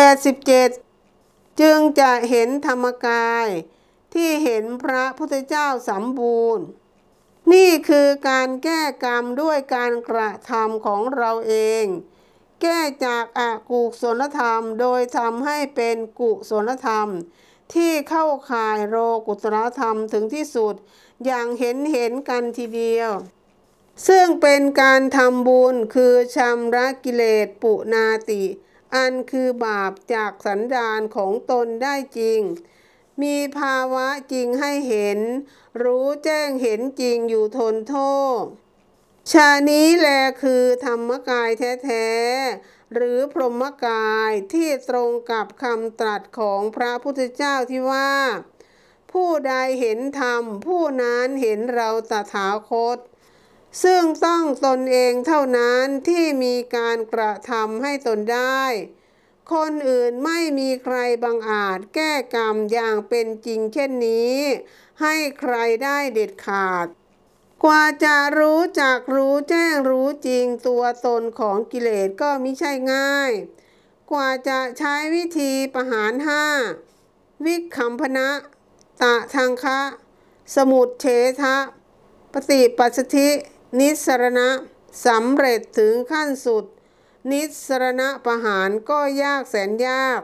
87 จึงจะเห็นธรรมกายที่เห็นพระพุทธเจ้าสมบูรณ์ นี่คือการแก้กรรมด้วยการกระทำของเราเอง แก้จากอากุศลธรรมโดยทำให้เป็นกุศลธรรม ที่เข้าข่ายโลกุตรธรรมถึงที่สุดอย่างเห็นเห็นกันทีเดียว ซึ่งเป็นการทำบุญคือชำระกิเลสปุนาติ อันคือบาปจากสันดานของตนได้จริง มีภาวะจริงให้เห็น รู้แจ้งเห็นจริงอยู่ทนโทษชานี้แลคือธรรมกายแท้ๆ หรือพรหมกายที่ตรงกับคำตรัสของพระพุทธเจ้าที่ว่า ผู้ใดเห็นธรรม ผู้นั้นเห็นเราตถาคต ซึ่งต้องตนเองเท่านั้นที่มีการกระทำให้ตนได้ คนอื่นไม่มีใครบังอาจแก้กรรมอย่างเป็นจริงเช่นนี้ ให้ใครได้เด็ดขาด กว่าจะรู้จักรู้แจ้งรู้จริงตัวตนของกิเลสก็มิใช่ง่าย กว่าจะใช้วิธีประหารห้าวิคัมพนะ ตะทางคะ สมุดเฉทะปฏิปัสสธิ นิสรณะสำเร็จถึงขั้นสุด นิสรณะประหารก็ยากแสนยาก